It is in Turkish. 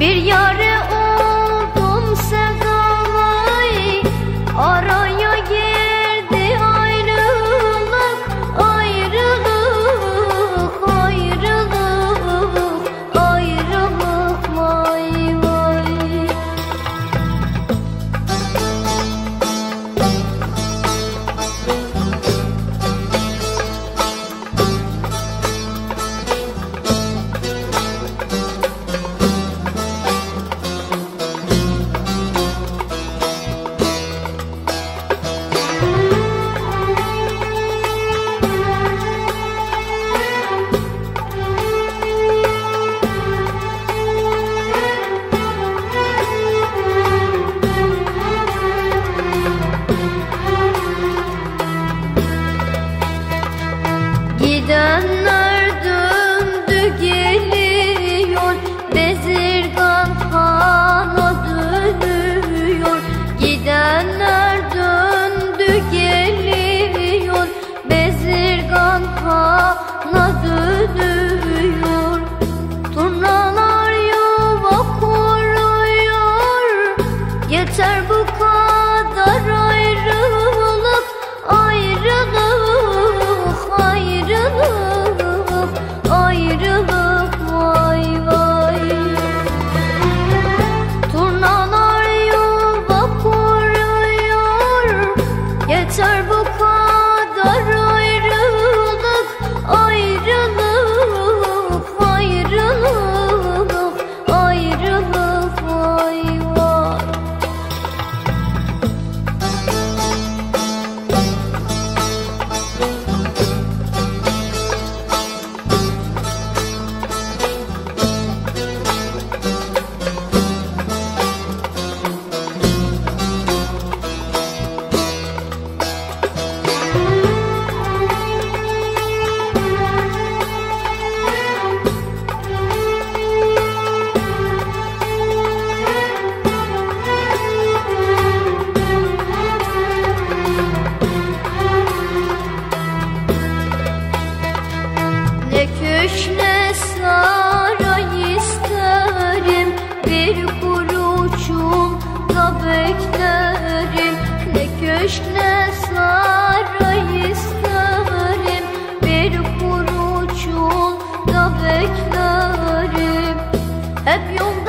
Bir yar Gidenler döndü geliyor. Bezirgan kana dönüyor. Gidenler Köşne saray isterim. Bir kuruçum da beklerim. Ne köşne saray isterim. Bir kuruçum da beklerim. Hep yolda